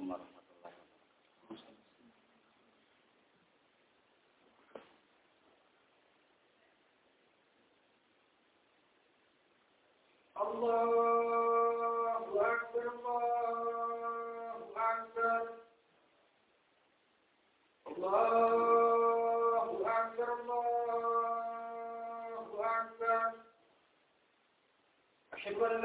عليكم ورحمة الله الله أكبر الله أكبر الله أكبر الله أكبر. أشهد أن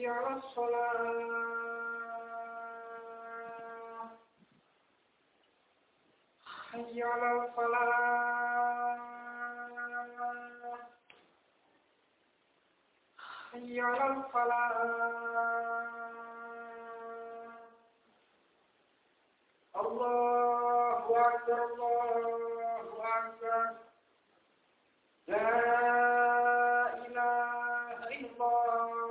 حي على الصلاة. حي على الفلاح حي على الفلاح الله أكبر الله أكبر إله إلا الله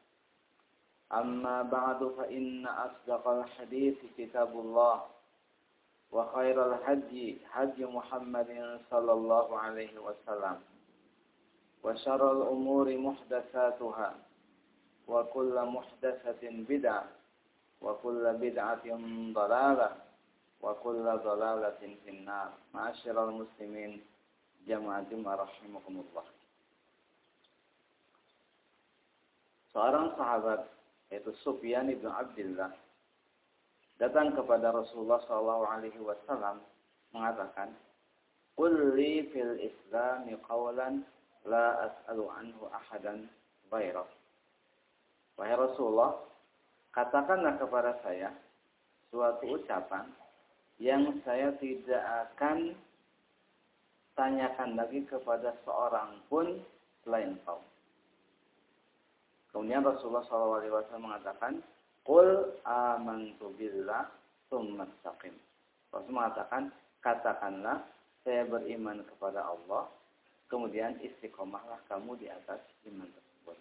أما بعد فإن أصدق الحديث كتاب الله وخير الهدي هدي محمد صلى الله عليه وسلم وشر الأمور محدثاتها وكل محدثة بدعة وكل بدعة ضلالة وكل ضلالة في النار. معاشر المسلمين جماعة رحمكم الله. Seorang sahabat yaitu Sufyan ibn Abdullah datang kepada Rasulullah Shallallahu Alaihi Wasallam mengatakan, "Qulli fil Islam qawlan la as'alu anhu ahadan ghairah." Wahai Rasulullah, katakanlah kepada saya suatu ucapan yang saya tidak akan tanyakan lagi kepada seorang pun selain kau. Kemudian Rasulullah SAW mengatakan, Qul amantu billah summa istaqim. Rasul mengatakan, katakanlah saya beriman kepada Allah, kemudian istiqomahlah kamu di atas iman tersebut.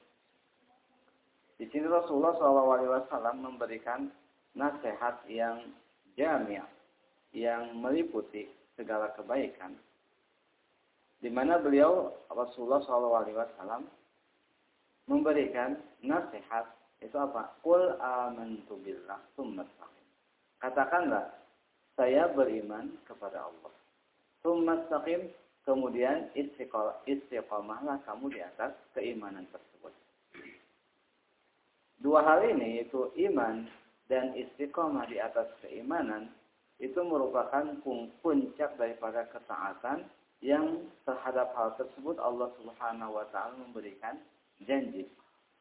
Di sini Rasulullah SAW memberikan nasihat yang jamiah, yang meliputi segala kebaikan. Di mana beliau Rasulullah SAW memberikan nasihat itu apa? Qul amantu billah Katakanlah saya beriman kepada Allah. Tsumma kemudian istiqamahlah kamu di atas keimanan tersebut. Dua hal ini yaitu iman dan istiqomah di atas keimanan itu merupakan puncak daripada ketaatan yang terhadap hal tersebut Allah Subhanahu wa taala memberikan janji.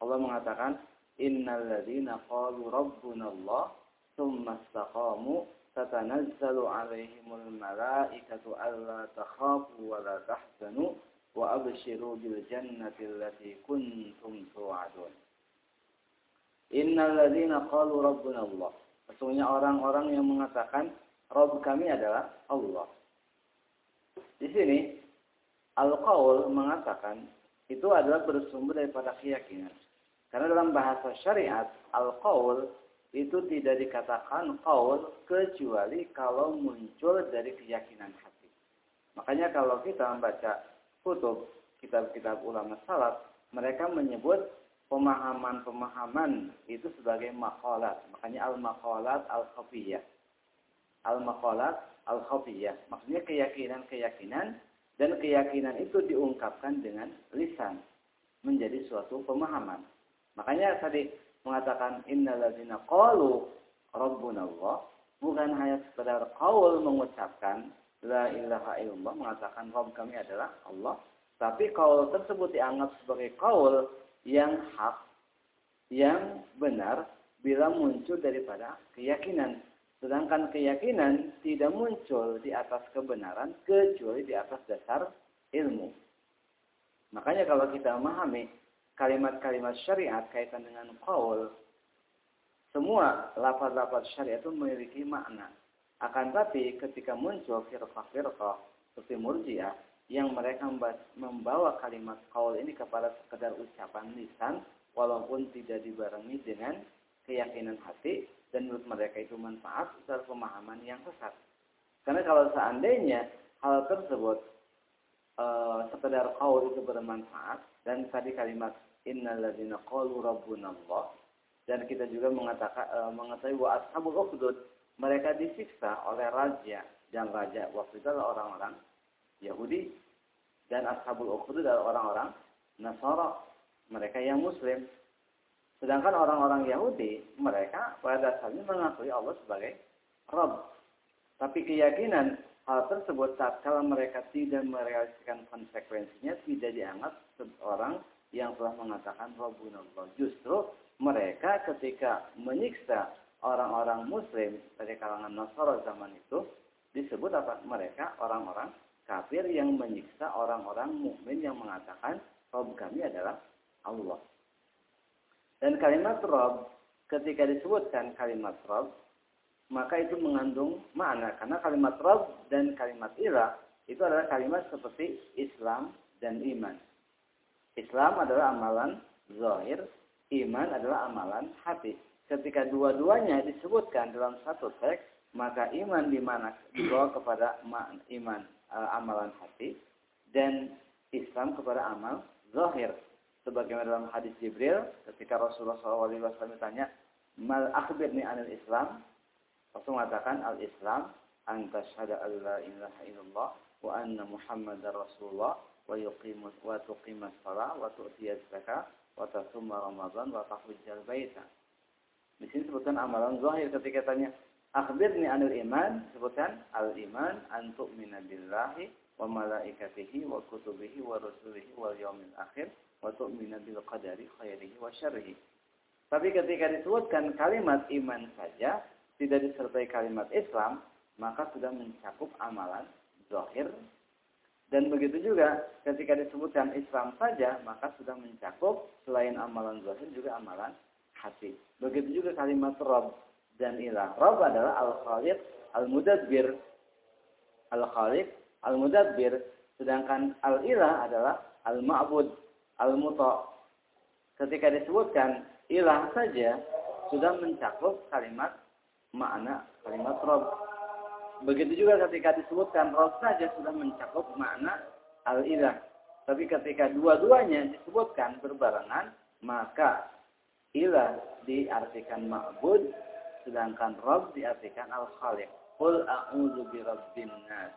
Allah mengatakan innal ladzina qalu rabbuna Allah tsumma istaqamu tatanazzalu alaihimul malaikatu alla takhafu wa la tahzanu wa abshiru bil jannati allati kuntum tu'adun. Innal ladzina qalu rabbuna Allah. Sesungguhnya orang-orang yang mengatakan Rabb kami adalah Allah. Di sini al-qaul mengatakan itu adalah bersumber daripada keyakinan. Karena dalam bahasa syariat al-qaul itu tidak dikatakan qaul kecuali kalau muncul dari keyakinan hati. Makanya kalau kita membaca kutub kitab-kitab ulama salaf, mereka menyebut pemahaman-pemahaman itu sebagai maqalat. Makanya al-maqalat al-khafiyah al-maqalat al-khafiyah. Maksudnya keyakinan-keyakinan dan keyakinan itu diungkapkan dengan lisan menjadi suatu pemahaman. Makanya tadi mengatakan innalladzina qalu rabbuna Allah bukan hanya sekedar qaul mengucapkan la ilaha illallah mengatakan Rabb kami adalah Allah, tapi qaul tersebut dianggap sebagai qaul yang hak, yang benar bila muncul daripada keyakinan Sedangkan keyakinan tidak muncul di atas kebenaran kecuali di atas dasar ilmu. Makanya kalau kita memahami kalimat-kalimat syariat kaitan dengan qaul, semua lafaz-lafaz syariat itu memiliki makna. Akan tapi ketika muncul firqah-firqah seperti murjiah yang mereka membawa kalimat qaul ini kepada sekedar ucapan lisan walaupun tidak dibarengi dengan keyakinan hati, dan menurut mereka itu manfaat secara pemahaman yang sesat. Karena kalau seandainya hal tersebut e, sekedar qaul itu bermanfaat dan tadi kalimat innalladzina qalu rabbunallah dan kita juga mengatakan e, mengetahui bahwa ashabul ukhdud mereka disiksa oleh raja dan raja waktu itu adalah orang-orang Yahudi dan ashabul ukhdud adalah orang-orang Nasara mereka yang muslim Sedangkan orang-orang Yahudi, mereka pada dasarnya mengakui Allah sebagai Rabb. Tapi keyakinan hal tersebut saat kalau mereka tidak merealisasikan konsekuensinya, tidak dianggap seorang yang telah mengatakan Rabbunallah. Justru mereka ketika menyiksa orang-orang muslim dari kalangan Nasara zaman itu, disebut apa? Mereka orang-orang kafir yang menyiksa orang-orang mukmin yang mengatakan Rabb kami adalah Allah. Dan kalimat Rob, ketika disebutkan kalimat Rob, maka itu mengandung makna. Karena kalimat Rob dan kalimat ilah itu adalah kalimat seperti Islam dan iman. Islam adalah amalan zahir, iman adalah amalan hati. Ketika dua-duanya disebutkan dalam satu teks, maka iman di mana dibawa kepada iman uh, amalan hati dan Islam kepada amal zahir sebagaimana dalam hadis Jibril ketika Rasulullah SAW ditanya mal akhbirni anil Islam? Rasul mengatakan al Islam anta syahada alla ilaha illallah wa anna muhammadar rasulullah wa yuqimus wa tuqimus shalah wa tu'tiyaz zakah wa tasumma ramadan wa tahujjal baita. Di sini sebutkan amalan zahir ketika tanya akhbirni anil iman? Sebutkan al iman an tu'mina billahi wa malaikatihi wa kutubihi wa rusulihi wal yaumil akhir wa tu'mina bil qadari khairihi wa syarrihi. Tapi ketika disebutkan kalimat iman saja, tidak disertai kalimat Islam, maka sudah mencakup amalan zahir. Dan begitu juga ketika disebutkan Islam saja, maka sudah mencakup selain amalan zahir juga amalan hati. Begitu juga kalimat Rob dan ilah. Rob adalah Al-Khaliq, Al-Mudabbir. Al-Khaliq, Al-Mudabbir. Sedangkan Al-Ilah adalah Al-Ma'bud al-muta. Ketika disebutkan ilah saja sudah mencakup kalimat makna kalimat rob. Begitu juga ketika disebutkan rob saja sudah mencakup makna al-ilah. Tapi ketika dua-duanya disebutkan berbarengan, maka ilah diartikan ma'bud, sedangkan rob diartikan al-khaliq. Qul a'udzu birabbin nas,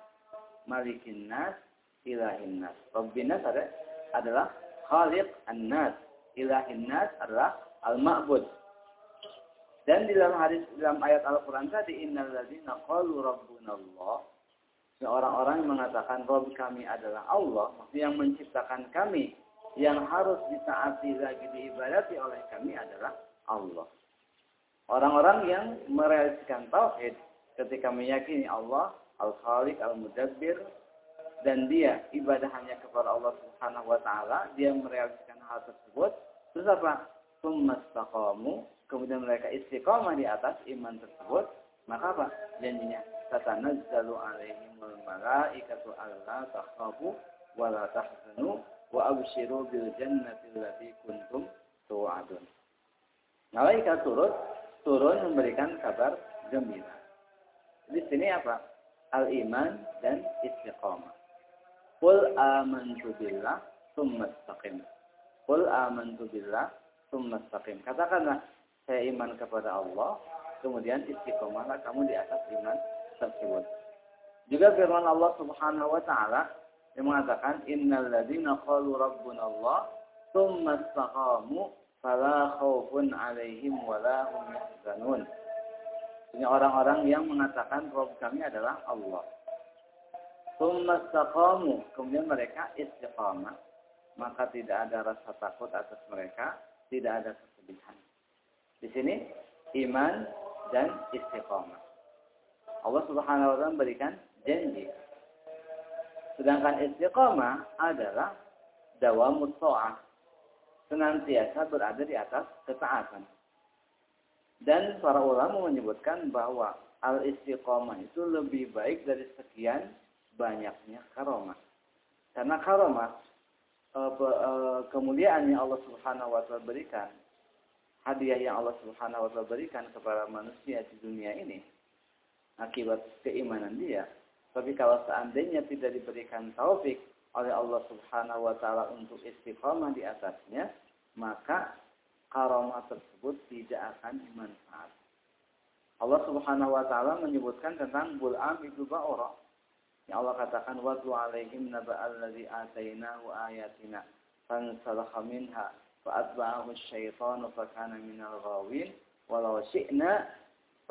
malikin nas, ilahin nas. Rabbin nas adalah Khaliq an-nas. Ilahin nas adalah al-ma'bud. Dan di dalam hadis dalam ayat Al-Qur'an tadi innalladzina qalu rabbunallah orang-orang yang mengatakan Rob kami adalah Allah, yang menciptakan kami, yang harus ditaati lagi diibadati oleh kami adalah Allah. Orang-orang yang merealisasikan tauhid ketika meyakini Allah Al-Khaliq, Al-Mudabbir dan dia ibadah hanya kepada Allah Subhanahu wa taala, dia merealisasikan hal tersebut, terus apa? Kemudian mereka istiqomah di atas iman tersebut, maka apa? Janjinya tatanazzalu alaihimul malaikatu alla takhafu wa la tahzanu wa abshiru bil jannati allati kuntum tu'adun. Malaikat turun turun memberikan kabar gembira. Di sini apa? Al-iman dan istiqamah. Qul amantu billah tsumma istaqim. Qul amantu billah tsumma istaqim. Katakanlah saya iman kepada Allah, kemudian istiqomahlah kamu di atas iman tersebut. Juga firman Allah Subhanahu wa taala yang mengatakan innal ladzina qalu rabbuna Allah tsumma istaqamu fala khaufun 'alaihim wala hum yahzanun. Ini orang-orang yang mengatakan Rabb kami adalah Allah. Istaqamu, kemudian mereka istiqamah, maka tidak ada rasa takut atas mereka, tidak ada kesedihan. Di sini iman dan istiqamah. Allah Subhanahu wa taala memberikan janji. Sedangkan istiqamah adalah dawamut ta'ah. Senantiasa berada di atas ketaatan. Dan para ulama menyebutkan bahwa al-istiqamah itu lebih baik dari sekian banyaknya karomah. Karena karomah eh, eh, kemuliaan yang Allah Subhanahu wa taala berikan, hadiah yang Allah Subhanahu wa taala berikan kepada manusia di dunia ini akibat keimanan dia. Tapi kalau seandainya tidak diberikan taufik oleh Allah Subhanahu wa taala untuk istiqamah di atasnya, maka karomah tersebut tidak akan bermanfaat. Allah Subhanahu wa taala menyebutkan tentang Bul'am ibnu Ba'ura. Yang Allah katakan watu alaihim naba'al ladzi atainahu ayatina fansalakha minha fa'atba'ahu asyaitanu fakana minal ghawin walau syi'na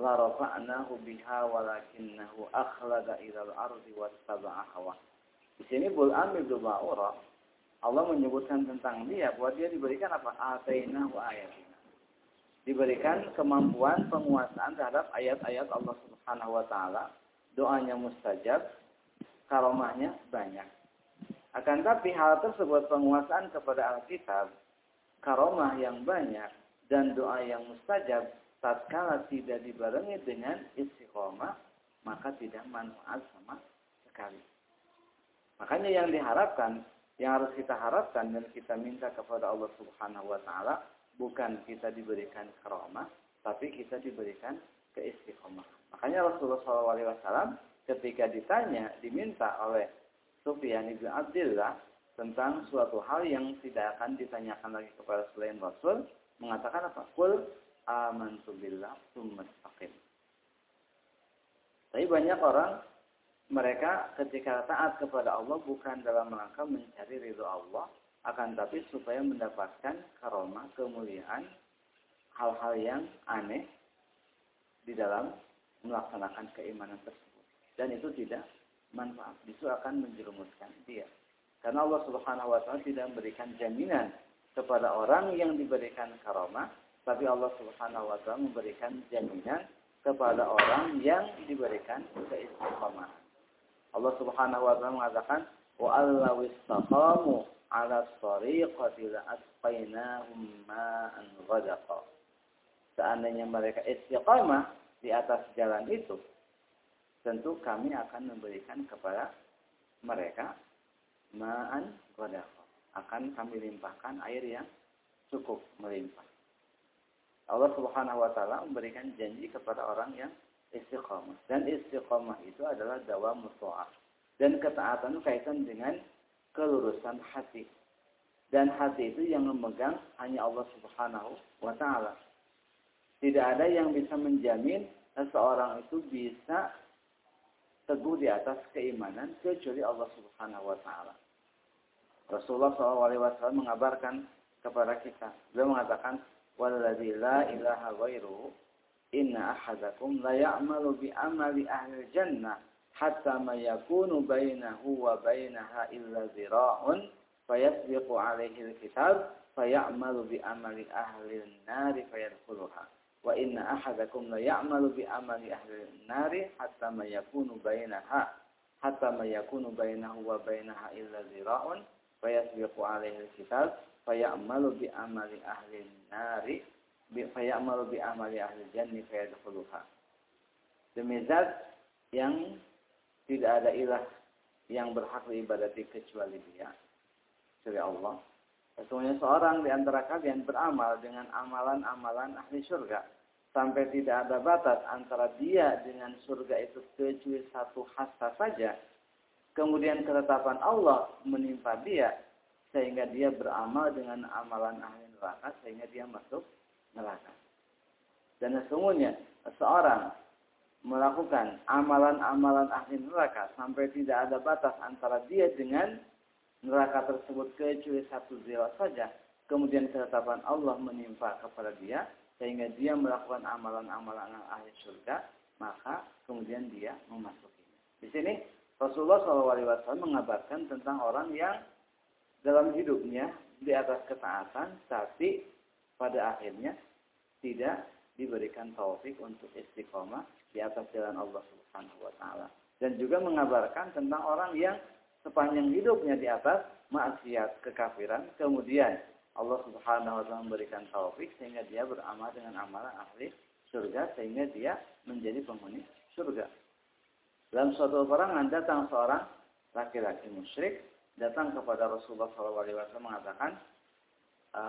la rafa'nahu biha walakinnahu akhlada ilal ardi wattaba'a hawa. Di sini Bul'am ibnu Ba'ura Allah menyebutkan tentang dia bahwa dia diberikan apa? Atainahu ayatina. Diberikan kemampuan penguasaan terhadap ayat-ayat Allah Subhanahu wa taala. Doanya mustajab, karomahnya banyak. Akan tapi hal tersebut penguasaan kepada Alkitab, karomah yang banyak dan doa yang mustajab tatkala tidak dibarengi dengan istiqomah, maka tidak manfaat sama sekali. Makanya yang diharapkan, yang harus kita harapkan dan kita minta kepada Allah Subhanahu wa taala bukan kita diberikan karomah, tapi kita diberikan keistiqomah. Makanya Rasulullah SAW ketika ditanya, diminta oleh Sufyan bin Abdullah tentang suatu hal yang tidak akan ditanyakan lagi kepada selain Rasul, mengatakan apa? Kul amantu billah summa Tapi banyak orang mereka ketika taat kepada Allah bukan dalam rangka mencari ridho Allah, akan tapi supaya mendapatkan karomah, kemuliaan, hal-hal yang aneh di dalam melaksanakan keimanan tersebut. Dan itu tidak manfaat, justru akan menjerumuskan dia. Karena Allah Subhanahu wa taala tidak memberikan jaminan kepada orang yang diberikan karomah tapi Allah Subhanahu wa taala memberikan jaminan kepada orang yang diberikan keistiqomahan. Allah Subhanahu wa taala mengatakan wa allaw istaqamu ala tariqati la asqainahum ma'an ghadaqa. Seandainya mereka istiqamah di atas jalan itu, tentu kami akan memberikan kepada mereka ma'an ghadaqa. Akan kami limpahkan air yang cukup melimpah. Allah Subhanahu wa taala memberikan janji kepada orang yang istiqamah. Dan istiqamah itu adalah dawam mutu'ah. Dan ketaatan kaitan dengan kelurusan hati. Dan hati itu yang memegang hanya Allah Subhanahu wa taala. Tidak ada yang bisa menjamin seseorang itu bisa teguh di atas keimanan kecuali Allah Subhanahu wa taala. Rasulullah SAW mengabarkan kepada kita. Beliau mengatakan, Walladzi la ilaha ghairuhu inna ahadakum la ya'malu bi amali ahli jannah hatta ma yakunu bainahu wa bainaha illa zira'un fayasbiqu alaihi alkitab fayamalu bi amali ahli nari fayadkhuluha wa inna ahadakum la ya'malu bi amali ahli nari hatta ma yakunu bainaha hatta ma yakunu bainahu wa bainaha illa zira'un fayasbiqu alaihi alkitab fayamalu bi amali ahli nari fayamalu bi amali ahli janni fayadkhuluha demi zat yang tidak ada ilah yang berhak diibadati kecuali dia. Kecuali Allah. Sesungguhnya seorang di antara kalian beramal dengan amalan-amalan ahli surga. Sampai tidak ada batas antara dia dengan surga itu kecuali satu hasta saja. Kemudian ketetapan Allah menimpa dia. Sehingga dia beramal dengan amalan ahli neraka. Sehingga dia masuk neraka. Dan sesungguhnya seorang melakukan amalan-amalan ahli neraka sampai tidak ada batas antara dia dengan neraka tersebut kecuali satu zero saja. Kemudian ketetapan Allah menimpa kepada dia sehingga dia melakukan amalan-amalan ahli surga, maka kemudian dia memasukinya. Di sini Rasulullah SAW mengabarkan tentang orang yang dalam hidupnya di atas ketaatan, tapi pada akhirnya tidak diberikan taufik untuk istiqomah di atas jalan Allah Subhanahu wa taala. Dan juga mengabarkan tentang orang yang sepanjang hidupnya di atas maksiat kekafiran, kemudian Allah Subhanahu wa taala memberikan taufik sehingga dia beramal dengan amalan ahli surga sehingga dia menjadi penghuni surga. Dalam suatu perangan datang seorang laki-laki musyrik datang kepada Rasulullah SAW mengatakan,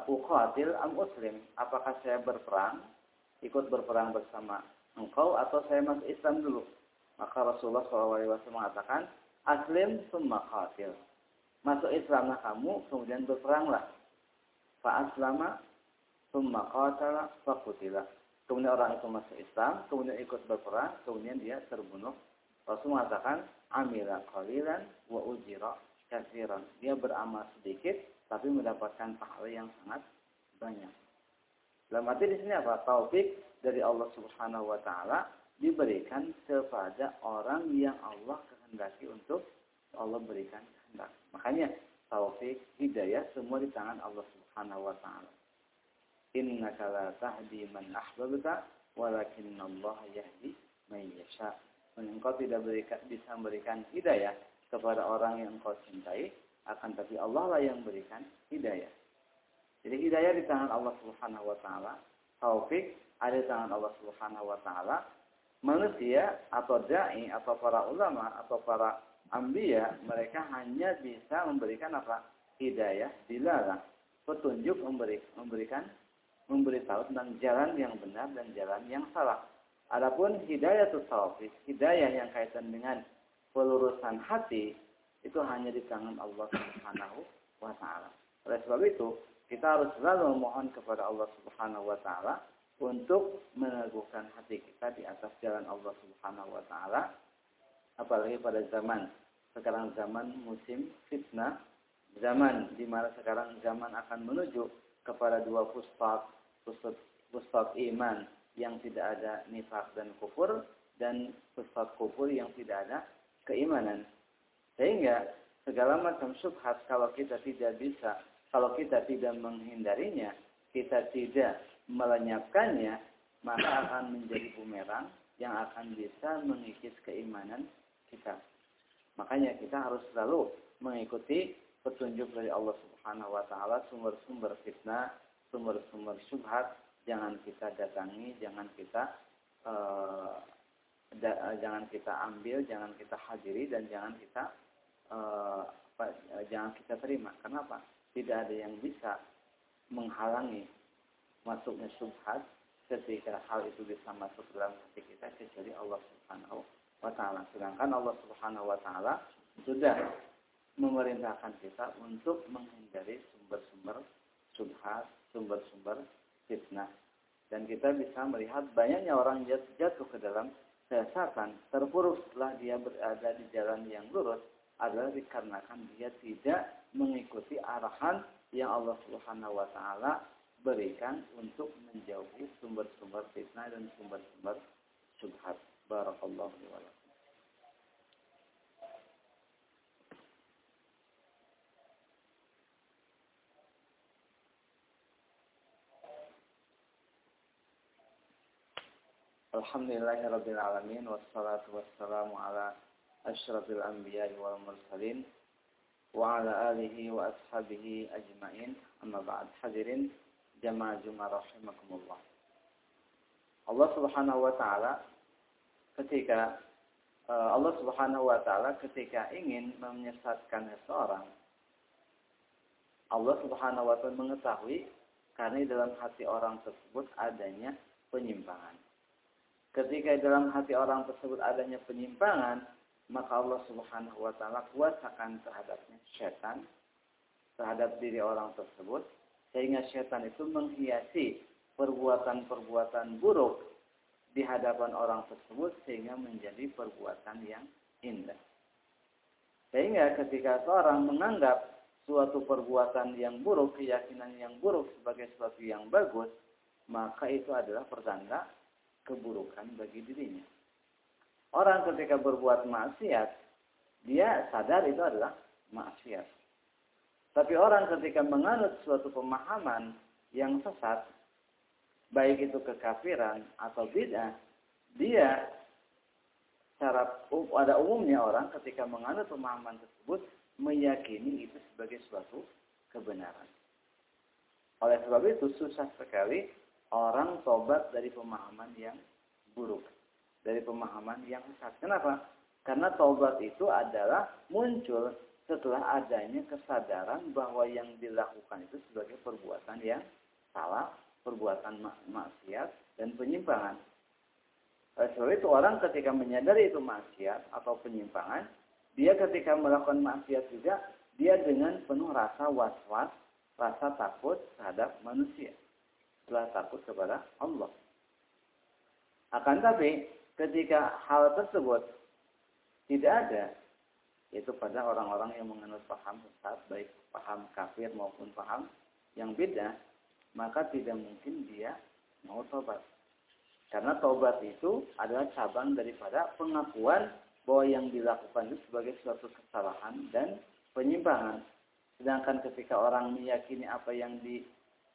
Uqatil am muslim, apakah saya berperang, ikut berperang bersama engkau atau saya masuk Islam dulu. Maka Rasulullah SAW mengatakan, Aslim summa qatil. Masuk Islamlah kamu, kemudian berperanglah. Fa'aslama summa qatala faqutila. Kemudian orang itu masuk Islam, kemudian ikut berperang, kemudian dia terbunuh. Rasul mengatakan, amila qalilan wa ujira kathiran. Dia beramal sedikit, tapi mendapatkan pahala yang sangat banyak. Dalam arti di sini apa? Taufik dari Allah Subhanahu wa taala diberikan kepada orang yang Allah kehendaki untuk Allah berikan kehendak. Makanya taufik, hidayah semua di tangan Allah Subhanahu wa taala. Innaka la tahdi man ahbabta walakin Allah yahdi man yasha. Engkau tidak berikan, bisa memberikan hidayah kepada orang yang engkau cintai, akan tapi Allah lah yang berikan hidayah. Jadi hidayah di tangan Allah Subhanahu wa taala, taufik ada di tangan Allah Subhanahu wa taala. Manusia atau dai atau para ulama atau para ambia mereka hanya bisa memberikan apa? hidayah dilarang, petunjuk memberi, memberikan memberitahu tentang jalan yang benar dan jalan yang salah. Adapun hidayah taufik, hidayah yang kaitan dengan pelurusan hati itu hanya di tangan Allah Subhanahu wa taala. Oleh sebab itu, kita harus selalu memohon kepada Allah Subhanahu wa taala untuk meneguhkan hati kita di atas jalan Allah Subhanahu wa taala apalagi pada zaman sekarang zaman musim fitnah zaman di mana sekarang zaman akan menuju kepada dua pusat pusat pusat iman yang tidak ada nifak dan kufur dan pusat kufur yang tidak ada keimanan. Sehingga segala macam syubhat kalau kita tidak bisa kalau kita tidak menghindarinya kita tidak melenyapkannya, maka akan menjadi bumerang yang akan bisa mengikis keimanan kita. Makanya kita harus selalu mengikuti petunjuk dari Allah Subhanahu wa taala sumber-sumber fitnah, sumber-sumber syubhat jangan kita datangi, jangan kita uh, da, jangan kita ambil, jangan kita hadiri dan jangan kita uh, apa, jangan kita terima. Kenapa? Tidak ada yang bisa menghalangi masuknya subhat ketika hal itu bisa masuk dalam hati kita kecuali Allah Subhanahu wa taala. Sedangkan Allah Subhanahu wa taala sudah memerintahkan kita untuk menghindari sumber-sumber subhat, sumber-sumber fitnah. Dan kita bisa melihat banyaknya orang jatuh ke dalam kesesatan, terpuruk setelah dia berada di jalan yang lurus adalah dikarenakan dia tidak mengikuti arahan yang Allah Subhanahu wa taala berikan untuk menjauhi sumber-sumber fitnah dan sumber-sumber subhat. Barakallahu wa Alhamdulillahirabbil alamin wassalatu wassalamu ala asyrafil anbiya'i wal mursalin wa ala alihi wa ashabihi ajmain. Amma ba'd. Hadirin jamaah Jumat rahimakumullah. Allah Subhanahu wa taala ketika uh, Allah Subhanahu wa taala ketika ingin menyesatkan seseorang Allah Subhanahu wa taala mengetahui karena dalam hati orang tersebut adanya penyimpangan. Ketika dalam hati orang tersebut adanya penyimpangan, maka Allah Subhanahu wa taala kuasakan terhadapnya setan terhadap diri orang tersebut sehingga setan itu menghiasi perbuatan-perbuatan buruk di hadapan orang tersebut sehingga menjadi perbuatan yang indah. Sehingga ketika seorang menganggap suatu perbuatan yang buruk, keyakinan yang buruk sebagai sesuatu yang bagus, maka itu adalah pertanda keburukan bagi dirinya. Orang ketika berbuat maksiat, dia sadar itu adalah maksiat. Tapi orang ketika menganut suatu pemahaman yang sesat, baik itu kekafiran atau bid'ah, dia secara pada umumnya orang ketika menganut pemahaman tersebut meyakini itu sebagai suatu kebenaran. Oleh sebab itu susah sekali orang tobat dari pemahaman yang buruk, dari pemahaman yang sesat. Kenapa? Karena tobat itu adalah muncul setelah adanya kesadaran bahwa yang dilakukan itu sebagai perbuatan yang salah, perbuatan mak maksiat dan penyimpangan. Oleh sebab itu orang ketika menyadari itu maksiat atau penyimpangan, dia ketika melakukan maksiat juga, dia dengan penuh rasa was-was, rasa takut terhadap manusia setelah takut kepada Allah. Akan tapi ketika hal tersebut tidak ada, yaitu pada orang-orang yang menganut paham sesat, baik paham kafir maupun paham yang beda, maka tidak mungkin dia mau tobat. Karena tobat itu adalah cabang daripada pengakuan bahwa yang dilakukan itu sebagai suatu kesalahan dan penyimpangan. Sedangkan ketika orang meyakini apa yang di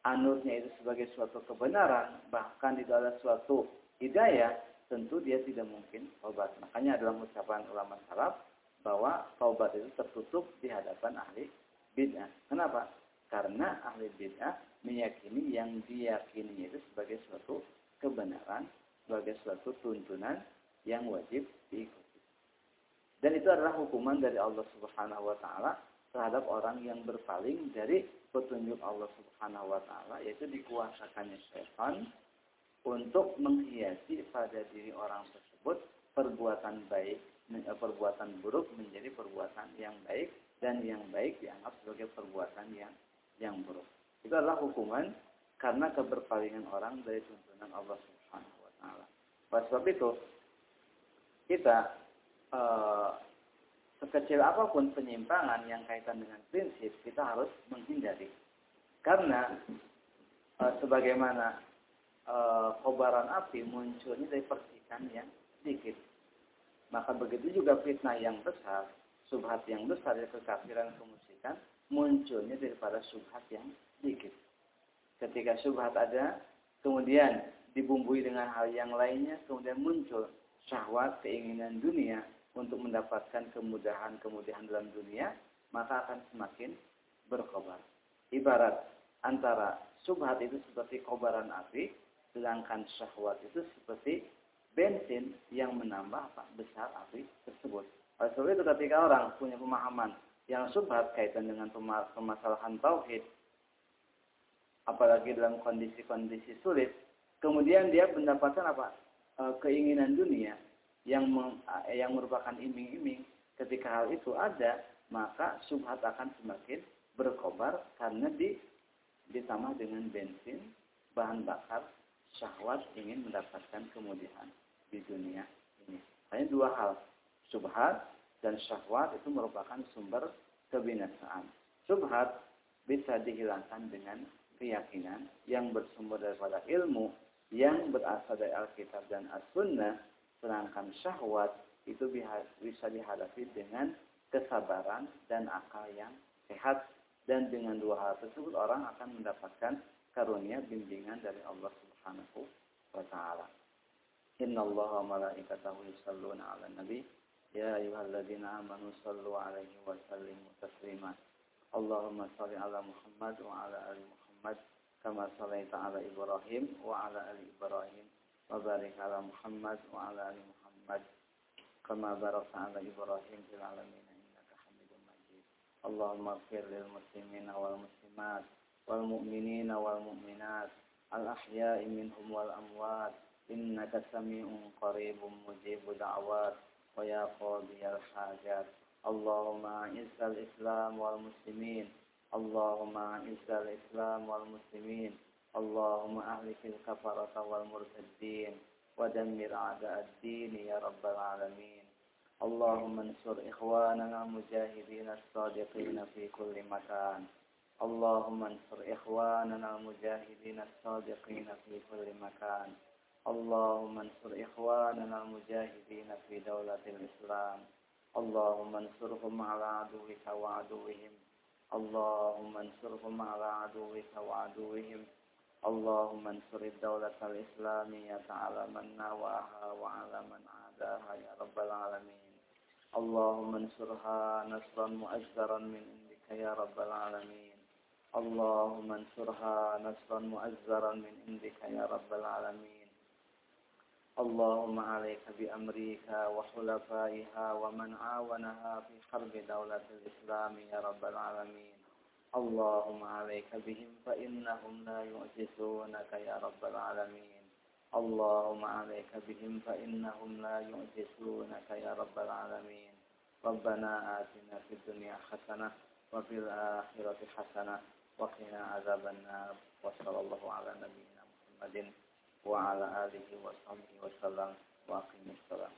anutnya itu sebagai suatu kebenaran, bahkan itu adalah suatu hidayah, tentu dia tidak mungkin taubat. Makanya dalam ucapan ulama salaf bahwa taubat itu tertutup di hadapan ahli bid'ah. Kenapa? Karena ahli bid'ah meyakini yang diyakini itu sebagai suatu kebenaran, sebagai suatu tuntunan yang wajib diikuti. Dan itu adalah hukuman dari Allah Subhanahu wa taala terhadap orang yang berpaling dari petunjuk Allah Subhanahu wa taala yaitu dikuasakannya syaitan untuk menghiasi pada diri orang tersebut perbuatan baik perbuatan buruk menjadi perbuatan yang baik dan yang baik dianggap sebagai perbuatan yang yang buruk. Itu adalah hukuman karena keberpalingan orang dari tuntunan Allah Subhanahu wa taala. Oleh sebab itu kita uh, sekecil apa pun penyimpangan yang kaitan dengan prinsip, kita harus menghindari. Karena e, sebagaimana e, kobaran api munculnya dari percikan yang sedikit. Maka begitu juga fitnah yang besar, subhat yang besar dari kekafiran kemusikan, munculnya daripada subhat yang sedikit. Ketika subhat ada, kemudian dibumbui dengan hal yang lainnya, kemudian muncul syahwat, keinginan dunia, untuk mendapatkan kemudahan-kemudahan dalam dunia, maka akan semakin berkobar. Ibarat antara subhat itu seperti kobaran api, sedangkan syahwat itu seperti bensin yang menambah apa? besar api tersebut. Oleh sebab itu ketika orang punya pemahaman yang subhat kaitan dengan permasalahan tauhid, apalagi dalam kondisi-kondisi sulit, kemudian dia mendapatkan apa? E, keinginan dunia, yang yang merupakan iming-iming ketika hal itu ada maka subhat akan semakin berkobar karena di ditambah dengan bensin bahan bakar syahwat ingin mendapatkan kemudian di dunia ini. Hanya dua hal, subhat dan syahwat itu merupakan sumber kebinasaan. Subhat bisa dihilangkan dengan keyakinan yang bersumber daripada ilmu yang berasal dari Alkitab dan As-Sunnah, sedangkan syahwat itu bisa dihadapi dengan kesabaran dan akal yang sehat dan dengan dua hal tersebut orang akan mendapatkan karunia bimbingan dari Allah Subhanahu wa taala. إن الله وملائكته يصلون على النبي. يا أيها الذين آمنوا صلوا عليه وسلموا تسليما. اللهم صل على محمد وعلى آل محمد كما صليت على إبراهيم وعلى آل إبراهيم وبارك على محمد وعلى آل محمد كما باركت على إبراهيم في العالمين إنك حميد مجيد. اللهم اغفر للمسلمين والمسلمات والمؤمنين والمؤمنات الأحياء منهم والأموات إنك سميع قريب مجيب دعوات ويا قاضي الحاجات. اللهم أعز الإسلام والمسلمين. اللهم أعز الإسلام والمسلمين. اللهم أهلك الكفرة والمرتدين. ودمر أعداء الدين يا رب العالمين. اللهم انصر إخواننا المجاهدين الصادقين في كل مكان. اللهم انصر إخواننا المجاهدين الصادقين في كل مكان. اللهم انصر إخواننا المجاهدين في دولة الإسلام. اللهم انصرهم على عدوك وعدوهم. اللهم انصرهم على عدوك وعدوهم. اللهم انصر الدولة الإسلامية على من نواها وعلى من عاداها يا رب العالمين. اللهم انصرها نصرا مؤزرا من عندك يا رب العالمين. اللهم انصرها نصرا مؤزرا من عندك يا رب العالمين. اللهم عليك بأمريكا وحلفائها ومن عاونها في حرب دولة الإسلام يا رب العالمين. اللهم عليك بهم فإنهم لا يعجزونك يا رب العالمين. اللهم عليك بهم فإنهم لا يعجزونك يا رب العالمين. ربنا آتنا في الدنيا حسنة وفي الآخرة حسنة وقنا عذاب النار. وصلى الله على نبينا محمد. wa ala alihi wa sahbihi wa sallam wa salam.